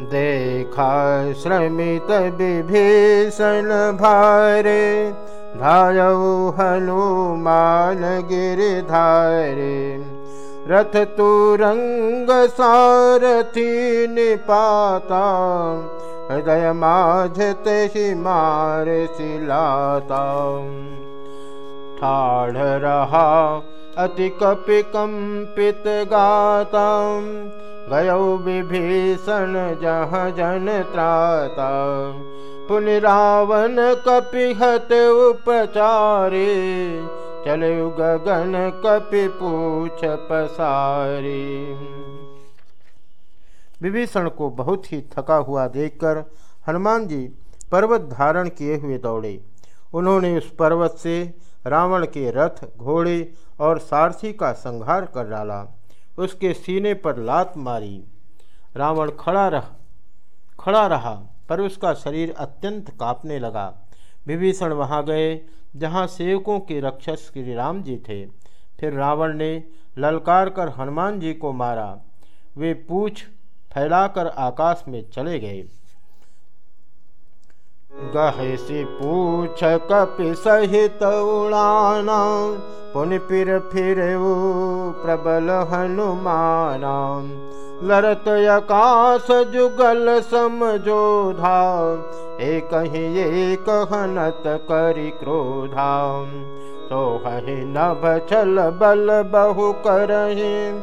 देखा श्रमित विभीषण भारे धायौ हनुमान गिरिधारे। रथ तुरंग सारथी निपाता हृदय माझ मार सिलाता। ठाढ़ रहा अति कपि गाता गयो विभीषण जहाँ जन त्राता। पुन रावण कपिहत उपचारे। चले गगन कपि पूछ पसारी। विभीषण को बहुत ही थका हुआ देखकर हनुमान जी पर्वत धारण किए हुए दौड़े। उन्होंने उस पर्वत से रावण के रथ, घोड़े और सारथी का संहार कर डाला। उसके सीने पर लात मारी। रावण खड़ा रह, खड़ा रहा, पर उसका शरीर अत्यंत कांपने लगा। विभीषण वहाँ गए, जहाँ सेवकों के रक्षक श्री राम जी थे। फिर रावण ने ललकार कर हनुमान जी को मारा। वे पूछ फैलाकर आकाश में चले गए। गहे से पूछ कपि सहित उड़ाना। पुन फिर फिर प्रबल हनुमाना। लरत आकाश जुगल समझोधा। एक ही एक हनत करि क्रोधा। हहि नभ छल बल बहु करही।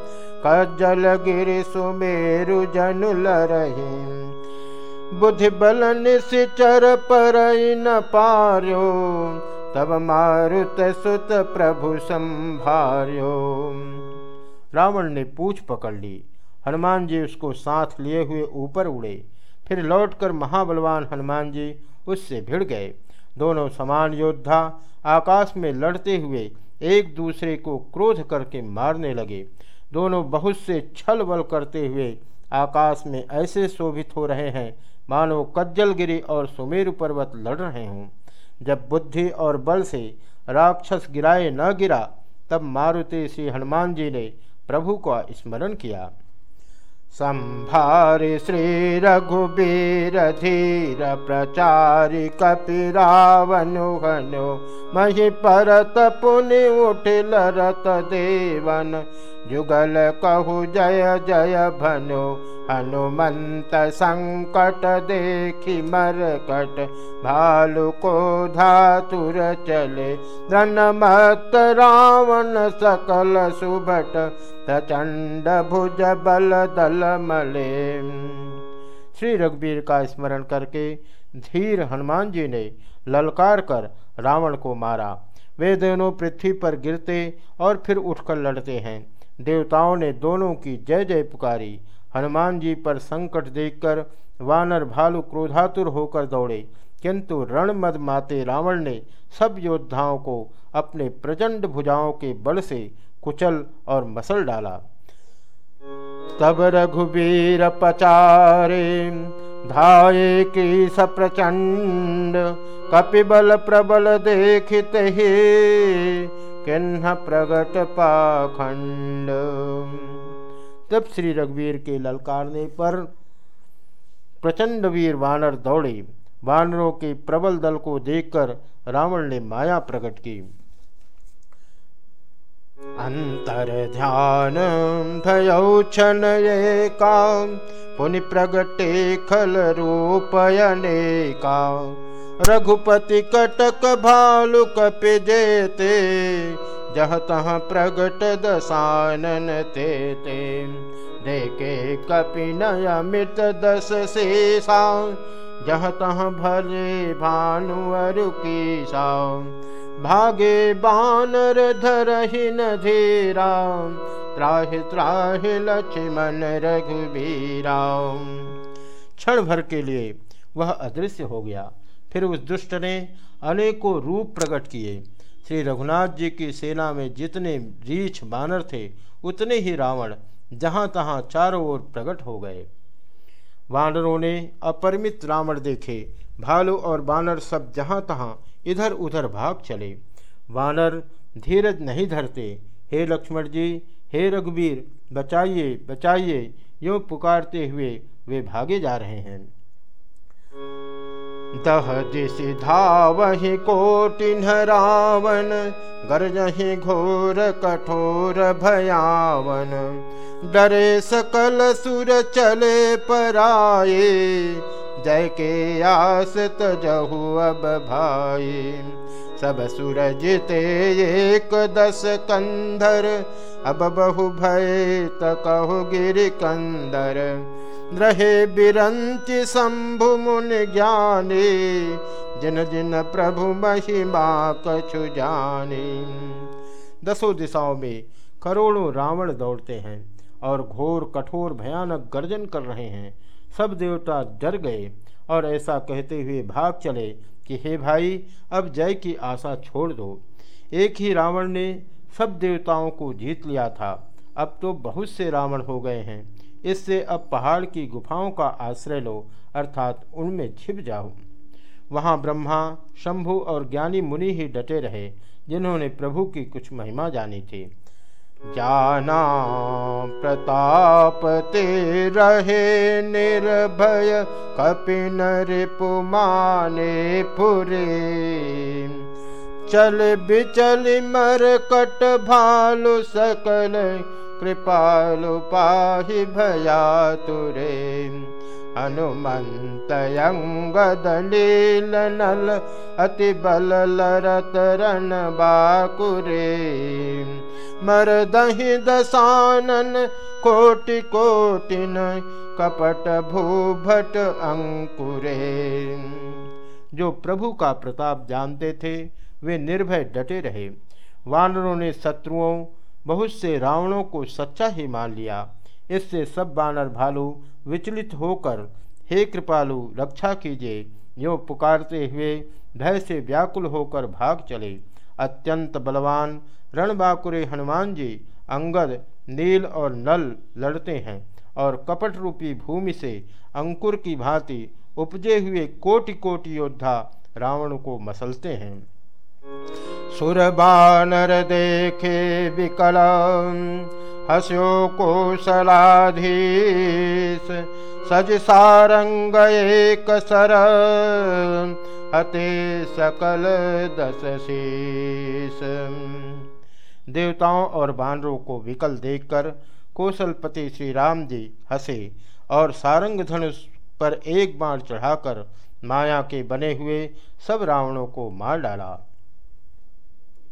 सुमेरु जनु लरही बुद्धि बल निश्चर पर न पार्यो, तब मारुत सुत प्रभु संभार्यो। रावण ने पूछ पकड़ ली। हनुमान जी उसको साथ लिए हुए ऊपर उड़े। फिर लौटकर महाबलवान हनुमान जी उससे भिड़ गए। दोनों समान योद्धा आकाश में लड़ते हुए एक दूसरे को क्रोध करके मारने लगे। दोनों बहुत से छल बल करते हुए आकाश में ऐसे शोभित हो रहे हैं मानो कज्जलगिरी और सुमेरु पर्वत लड़ रहे हों। जब बुद्धि और बल से राक्षस गिराए न गिरा, तब मारुति श्री हनुमान जी ने प्रभु का स्मरण किया। संभारि श्री रघुबीर धीर प्रचारि कपि रावनु हनु, मही परत पुनि उठिल रत देवन। जुगल कहु जय जय भनु हनुमंत संकट देखि मरकट भालु को धातुर चले। धनमत रावण सकल सुभट प्रचंड भुज बल दल मले। श्री रघुबीर का स्मरण करके धीर हनुमान जी ने ललकार कर रावण को मारा। वे दोनों पृथ्वी पर गिरते और फिर उठकर लड़ते हैं। देवताओं ने दोनों की जय जय पुकारी। हनुमान जी पर संकट देखकर वानर भालू क्रोधातुर होकर दौड़े। किंतु रणमद माते रावण ने सब योद्धाओं को अपने प्रचंड भुजाओं के बल से कुचल और मसल डाला। तब रघुवीर पचारे, धाये की सप्रचंड कपिबल प्रबल देखित ही, किन्ह प्रगट पाखंड। तब श्री रघुवीर के ललकारने पर प्रचंड वीर वानर दौड़े। वानरों के प्रबल दल को देखकर रावण ने माया प्रकट की। अंतर ध्यान, भयो काम पुनि प्रगटे खल रूपयने का रघुपति कटक भालु कपि जेते जह तह प्रगट दसानन ते ते। देखे कपि नय अमित दस शेषा। जह तह भले भानु अरु की भागे बानर धरहि न धीरा। त्राहि त्राहि लक्ष्मण रघुबीरा। क्षण भर के लिए वह अदृश्य हो गया। फिर उस दुष्ट ने अनेकों रूप प्रकट किए। श्री रघुनाथ जी की सेना में जितने रीछ बानर थे, उतने ही रावण जहाँ तहाँ चारों ओर प्रकट हो गए। वानरों ने अपरिमित रावण देखे, भालू और बानर सब जहाँ तहाँ इधर उधर भाग चले। वानर धीरज नहीं धरते, हे लक्ष्मण जी, हे रघुवीर बचाइए बचाइए, यूँ पुकारते हुए वे भागे जा रहे हैं। दह दिशि धावहि कोटिन्ह रावण गरजहि घोर कठोर भयावन। डरे सकल सुर चले पराए जय के आस तजहु अब भाई सब सूरज ते एक दस कंधर अब बहु भय तकहु गिर कंदर रहे बिरंति शंभु मुन ज्ञानी, जिन जिन प्रभु महिमा कछु जानी। दसों दिशाओं में करोड़ों रावण दौड़ते हैं और घोर कठोर भयानक गर्जन कर रहे हैं। सब देवता डर गए और ऐसा कहते हुए भाग चले कि, हे भाई, अब जय की आशा छोड़ दो। एक ही रावण ने सब देवताओं को जीत लिया था। अब तो बहुत से रावण हो गए हैं। इससे अब पहाड़ की गुफाओं का आश्रय लो, अर्थात उनमें छिप जाओ। वहाँ ब्रह्मा, शंभु और ज्ञानी मुनि ही डटे रहे, जिन्होंने प्रभु की कुछ महिमा जानी थी। जाना प्रताप ते रहे निर्भय, कपिन रिपुमाने पुरे चल बिचल मर कट भालु सकल कृपालु पाहि भया तुरे हनुमंत लील नल अति बल लरत रन बाकुरे मर दही दसानन कोटि कोटिन कपट भूभट अंकुरे जो प्रभु का प्रताप जानते थे, वे निर्भय डटे रहे। वानरों ने शत्रुओं बहुत से रावणों को सच्चा ही मान लिया। इससे सब बानर भालू विचलित होकर, हे कृपालु, रक्षा कीजिए। यो पुकारते हुए भय से व्याकुल होकर भाग चले। अत्यंत बलवान रणबाकुरे हनुमान जी अंगद, नील और नल लड़ते हैं और कपट रूपी भूमि से अंकुर की भांति उपजे हुए कोटि कोटि योद्धा रावण को मसलते हैं। सुर बानर देखे विकल हस्यो कोशलाधीश सज सारंग एक सर हते सकल दस शीस देवताओं और बानरों को विकल देखकर कौशलपति श्री राम जी हंसे और सारंग धनुष पर एक बाण चढ़ाकर माया के बने हुए सब रावणों को मार डाला।